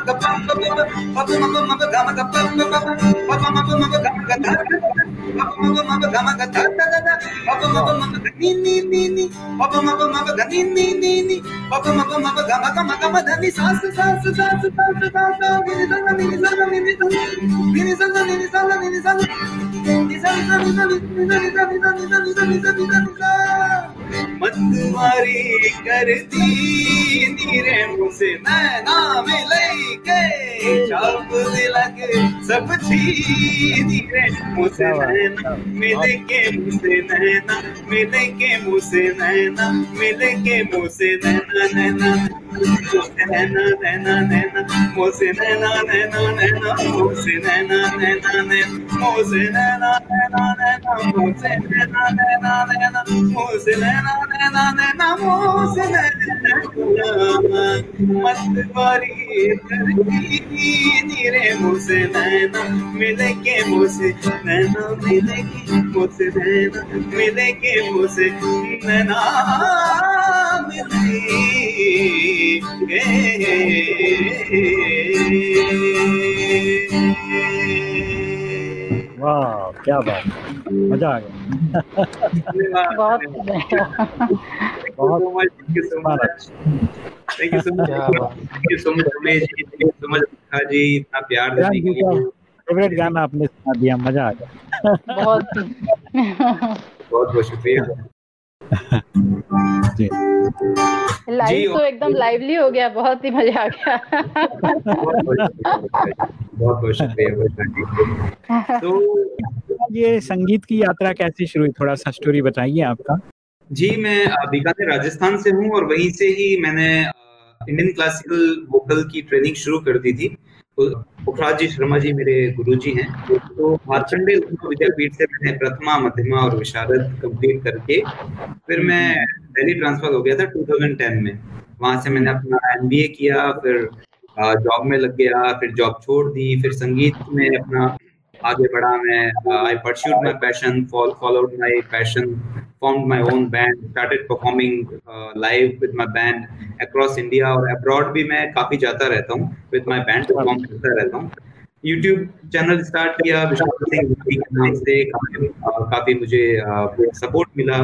मत मारी कर दी नीरे मुझसे नैना मिले के चाप दिलक सब छीनी रे मुझसे नैना मिले के मुझसे नैना मिले के मुझसे नैना मिले के मुझसे नैना नैना नैना नैना नैना मुझसे नैना नैना नैना मुझसे नैना नैना नैना मुझसे नैना नैना नैना मुझसे नैना नैना नैना मुझसे नैना मत बारी रे मुझसे नैना मिले के मुझसे नैना मिले के मुझसे नैना मिले के मुझसे नैना मिले वाह क्या बात मज़ा आ गया। बहुत बहुत thank you so much thank you so much Ramesh ji thank you so much जी इतना प्यार देने के लिए। फेवरेट गाना आपने सुना दिया मज़ा आ गया। बहुत बहुत बहुत शुक्रिया। जी। लाइव तो एकदम लाइवली हो गया बहुत ही मज़ा आ गया। बहुत बहुत शुक्रिया *laughs* तो ये संगीत की यात्रा कैसे शुरू हुई? थोड़ा सा स्टोरी बताइए आपका। जी मैं बीकानेर राजस्थान से हूँ और वहीं से ही मैंने इंडियन क्लासिकल वोकल की ट्रेनिंग शुरू कर दी थी। पुखराज जी शर्मा जी मेरे गुरु जी हैं। तो मार्कंडे विद्यापीठ से मैंने प्रथमा मध्यमा और विशारद कंप्लीट करके फिर मैं दिल्ली ट्रांसफ़र हो गया था 2010 में। वहाँ से मैंने अपना एमबीए किया फिर जॉब में लग गया फिर जॉब छोड़ दी फिर संगीत में अपना आगे बढ़ा मैं। I pursued my passion followed my passion formed my own band started performing uh, live with my band across India और abroad भी मैं काफ़ी जाता रहता हूँ with my band perform करता रहता हूँ। YouTube चैनल स्टार्ट किया विश्वनाथ सिंह के नाम से काफ़ी, काफ़ी मुझे सपोर्ट मिला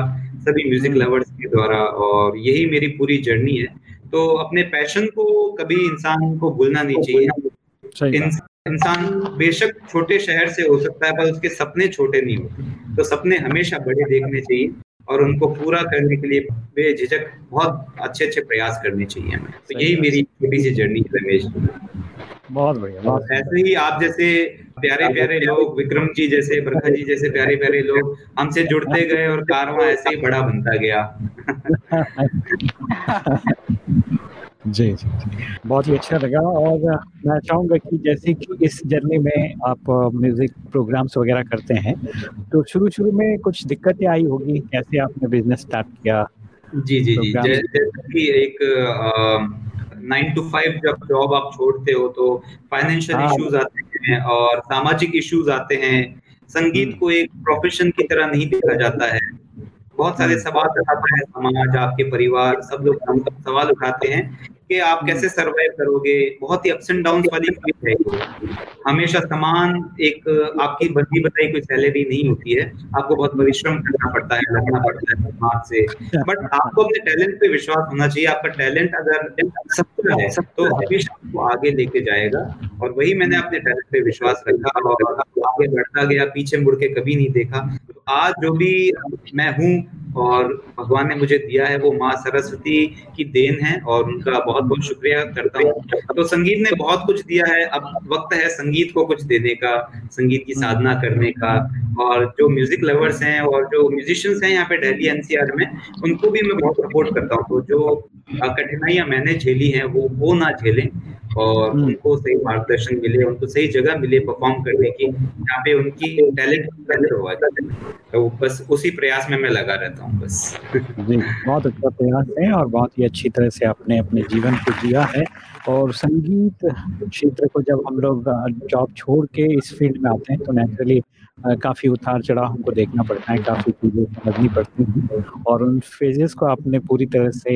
सभी म्यूज़िक लवर्स के द्वारा और यही मेरी पूरी जर्नी है। तो अपने पैशन को कभी इंसान को भूलना नहीं चाहिए। इंसान बेशक छोटे शहर से हो सकता है पर उसके सपने छोटे नहीं होते। तो सपने हमेशा बड़े देखने चाहिए और उनको पूरा करने के लिए बेझिझक बहुत अच्छे अच्छे प्रयास करने चाहिए हमें। तो यही मेरी छोटी सी जर्नी है रमेश बहुत बढ़िया ऐसे ही आप जैसे प्यारे प्यारे लोग विक्रम जी जैसे बरखा जी जैसे प्यारे प्यारे लोग हमसे जुड़ते गए और कारवा ऐसे ही बड़ा बनता गया। *laughs* *laughs* जी जी बहुत ही अच्छा लगा और मैं चाहूँगा कि जैसे कि इस जर्नी में आप म्यूज़िक प्रोग्राम्स वगैरह करते हैं तो शुरू शुरू में कुछ दिक्कतें आई होगी कैसे आपने बिज़नेस स्टार्ट किया? जी जी जी। जैसे कि एक नाइन टू फाइव जब जॉब आप छोड़ते हो तो फाइनेंशियल हाँ। इश्यूज़ आते हैं और सामाजिक इश्यूज़ आते हैं। संगीत हम्म। को एक प्रोफेशन की तरह नहीं देखा जाता है। बहुत सारे हम्म। सवाल उठाता है समाज आपके परिवार सब लोग सवाल उठाते हैं। कि आप हम्म। कैसे सरवाइव करोगे? बहुत ही अप्स एंड डाउन वाली फ़ील्ड है। हमेशा समान एक आपकी बंदी बताई कोई सैलरी नहीं होती है। आपको बहुत परिश्रम करना पड़ता है लड़ना पड़ता है समाज से। बट आपको अपने टैलेंट पे विश्वास होना चाहिए। आपका टैलेंट अगर सबका है तो हमेशा आपको आगे लेके जाएगा। और वही मैंने अपने टैलेंट पे विश्वास रखा और आगे बढ़ता गया पीछे मुड़ के कभी नहीं देखा। आज जो भी मैं हूँ और भगवान ने मुझे दिया है, वो माँ सरस्वती की देन है और उनका बहुत बहुत शुक्रिया करता हूँ। तो संगीत ने बहुत कुछ दिया है। अब वक्त है संगीत को कुछ देने का, संगीत की साधना करने का। और जो म्यूज़िक लवर्स हैं और जो म्यूजिशियंस हैं यहाँ पे दिल्ली एनसीआर में, उनको भी मैं बहुत सपोर्ट करता हूँ। तो जो कठिनाइयाँ मैंने झेली हैं, वो वो ना झेलें। और हम्म। उनको सही मार्गदर्शन मिले उनको सही जगह मिले परफॉर्म करने की जहाँ पे उनकी टैलेंट बेहतर हुआ तो बस उसी प्रयास में मैं लगा रहता हूँ बस। जी बहुत अच्छा प्रयास है और बहुत ही अच्छी तरह से आपने अपने जीवन को जिया है। और संगीत क्षेत्र को जब हम लोग जॉब छोड़ के इस फ़ील्ड में आते हैं तो नेचुरली काफ़ी उतार चढ़ाव हमको देखना पड़ता है, काफ़ी चीज़ें समझनी पड़ती हैं और उन फेजेस को आपने पूरी तरह से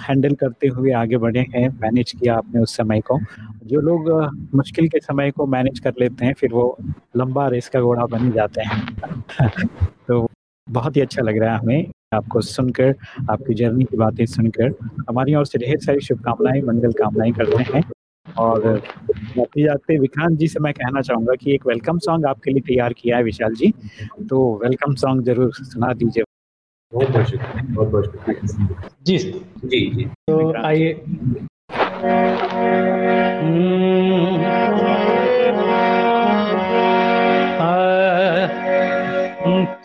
हैंडल करते हुए आगे बढ़े हैं मैनेज किया आपने उस समय को। जो लोग मुश्किल के समय को मैनेज कर लेते हैं, फिर वो लंबा रेस का घोड़ा बन जाते हैं। *laughs* तो बहुत ही अच्छा लग रहा है हमें आपको सुनकर, आपकी जर्नी की बातें सुनकर। हमारी ओर से ढेर सारी शुभकामनाएँ, मंगल कामनाएँ करते हैं। और जाते जाते विक्रांत जी से मैं कहना चाहूँगा कि एक वेलकम सॉन्ग आपके लिए तैयार किया है विशाल जी। तो वेलकम सॉन्ग ज़रूर सुना दीजिए। बहुत बहुत शुक्रिया बहुत बहुत शुक्रिया। जी। जी जी। तो आइए।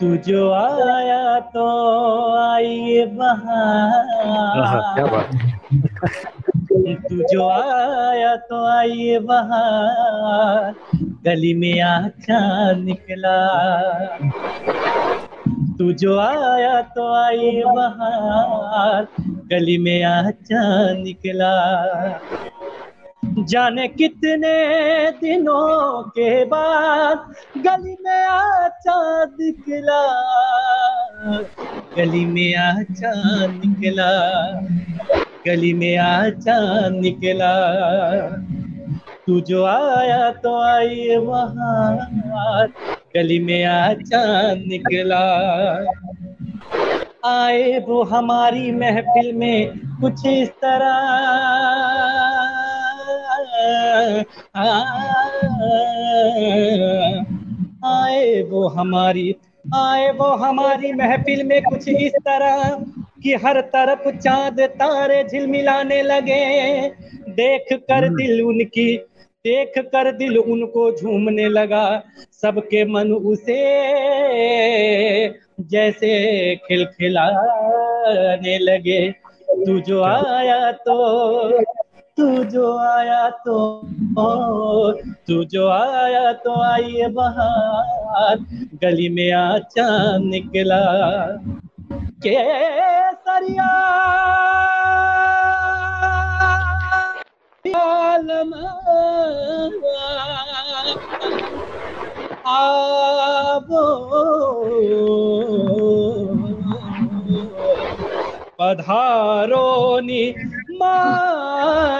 तू जो आया तो आइए बहार क्या बात तू जो आया तो आइए बहार गली में आचा निकला। तू जो आया तो आइए बहार गली में आचा निकला। जाने कितने दिनों के बाद गली में आचा निकला। गली में आचा निकला। गली में आचा निकला। तू जो आया तो आइए वहाँ। गली में आचा निकला। आए वो हमारी महफिल में कुछ इस तरह। आए वो हमारी, आए वो हमारी महफिल में कुछ इस तरह। कि हर तरफ़ चाँद तारे झिलमिलाने लगे। देख कर दिल उनकी देख कर दिल उनको झूमने लगा। सबके मन उसे जैसे खिलखिलाने लगे। तू जो आया तो तू जो आया तो तू जो आया तो आइए बाहर। गली में आ आचा निकला। के सरिया। आलम आवो पधारोनी मार दे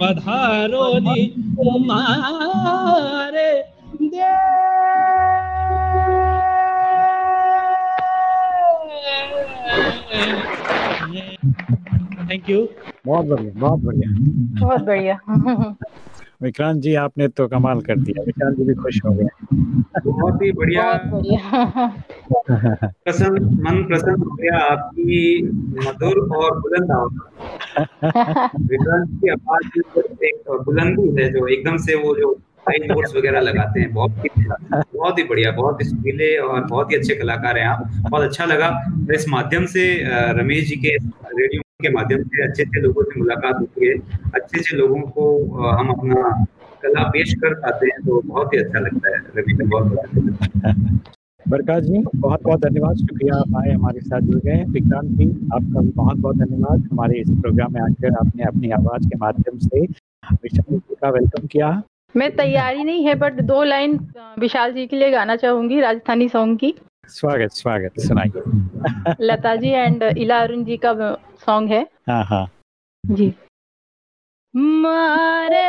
पधारोनी कुमारे दे थैंक यू बहुत बढ़िया बहुत बढ़िया। बहुत बढ़िया। विक्रांत जी आपने तो कमाल कर दिया। विक्रांत जी भी खुश हो गए। बहुत ही बढ़िया। प्रसन्न मन प्रसन्न हो गया आपकी मधुर और बुलंद आवाज़। की आवाज़ एक बुलंदी है जो एकदम से वो जो हाई नोट्स वगैरह लगाते हैं बहुत ही बहुत ही बढ़िया बहुत ही सुरीले और बहुत ही अच्छे कलाकार हैं आप। बहुत अच्छा लगा। इस माध्यम से रमेश जी के रेडियो के माध्यम से अच्छे अच्छे लोगों से मुलाकात होती है। अच्छे अच्छे लोगों को हम अपना कला पेश कर पाते हैं तो बहुत ही अच्छा लगता है। रवि का बहुत बहुत बरकात जी बहुत बहुत धन्यवाद। शुक्रिया आप आए हमारे साथ जुड़ गए विक्रांत जी आपका भी बहुत बहुत धन्यवाद। हमारे इस प्रोग्राम में आकर आपने अपनी आवाज़ के माध्यम से विशाल जी का वेलकम किया। मैं तैयारी नहीं है बट दो लाइन विशाल जी के लिए गाना चाहूँगी राजस्थानी सॉन्ग की। स्वागत स्वागत सुनाइए। लता जी एंड इला अरुण जी का सॉन्ग है। हाँ हाँ। जी। मारे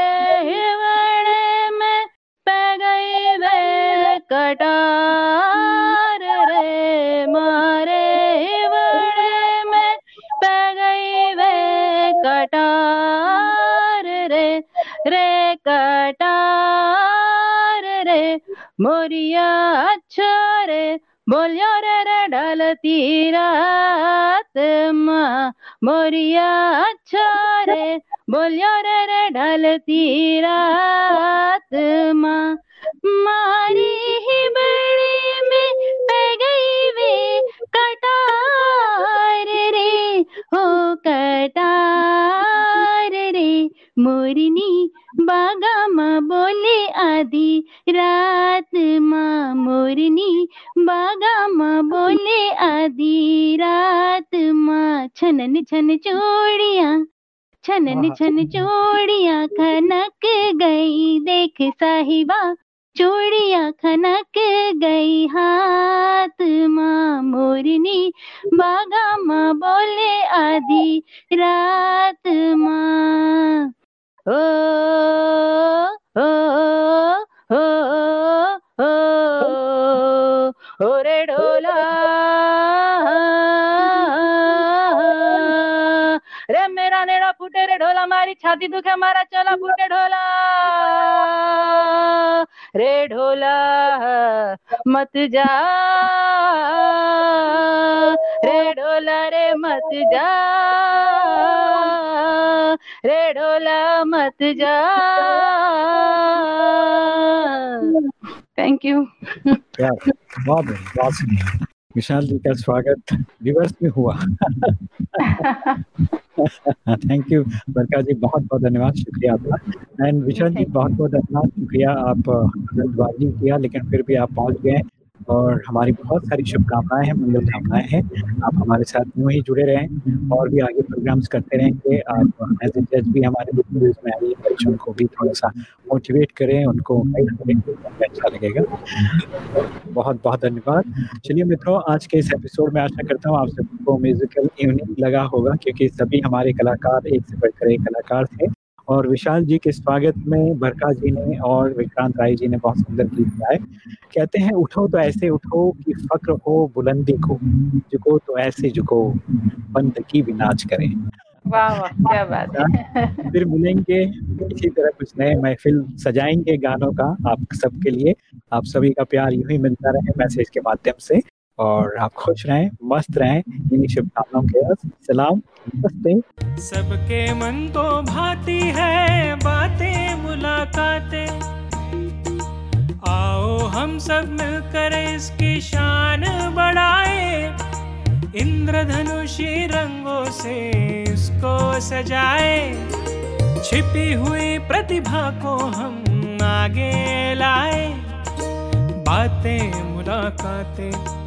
कटार रे, मारे वड़े में पे गई वे कटार रे रे कटार रे। मोरिया अच्छा बोलियो रे रे डलती रात माँ। मोरिया अच्छा रे बोलियो रे रे ढलती रात माँ। मारी ही बड़ी में पे गई वे कटार रे हो कटार रे। मोरनी बागा माँ बोले आधी रात माँ। मोरनी बागा माँ बोले आधी रात माँ। छनन छन चूड़िया छनन छन चूड़िया खनक गई। देख साहिबा चूड़िया खनक गई हाथ माँ मोरनी। बागा माँ बोले आधी रात माँ। ओ ओ ओ ओ ओ रे ढोला। रे मेरा नेड़ा फूटे रे ढोला, मारी छाती दुखे, मारा चला फूटे ढोला। रे ढोला, मत जा। रे ढोला, रे मत जा। रे ढोला, मत जा। थैंक यू बहुत बहुत विशाल जी का स्वागत रिवर्स में हुआ। थैंक यू बरका जी बहुत बहुत धन्यवाद शुक्रिया आपका। एंड विशाल जी बहुत बहुत धन्यवाद शुक्रिया आप जल्दबाजी किया लेकिन फिर भी आप पहुँच गए। और हमारी बहुत सारी शुभकामनाएँ हैं मंगल कामनाएँ हैं। आप हमारे साथ यूँ ही जुड़े रहें और भी आगे प्रोग्राम्स करते रहेंगे आप एज ए जज भी हमारे में आई बच्चों को भी थोड़ा सा मोटिवेट करें उनको अच्छा लगेगा। बहुत बहुत धन्यवाद। चलिए मित्रों, आज के इस एपिसोड में आशा करता हूँ आप सबको म्यूजिकल इवनिंग लगा होगा, क्योंकि सभी हमारे कलाकार एक से बढ़कर एक कलाकार थे। और विशाल जी के स्वागत में बरका जी ने और विक्रांत राय जी ने बहुत सुंदर गीत गाए। कहते हैं उठो तो ऐसे उठो कि फक्र हो बुलंदी को झुको तो ऐसे झुको बंद की भी नाच करें। वाह वाह क्या बात है। *laughs* फिर मिलेंगे इसी तरह कुछ नए महफिल सजाएँगे गानों का आप सबके लिए। आप सभी का प्यार यूँ ही मिलता रहे मैसेज के माध्यम से। और आप खुश रहें, मस्त रहें। इन्हीं शुभकामनाओं के सलाम, नमस्ते। सबके मन को भाती है, बातें, मुलाकातें। आओ हम सब मिलकर इसकी शान बढ़ाए। इंद्रधनुषी रंगों से इसको सजाए। छिपी हुई प्रतिभा को हम आगे लाए। बातें, मुलाकातें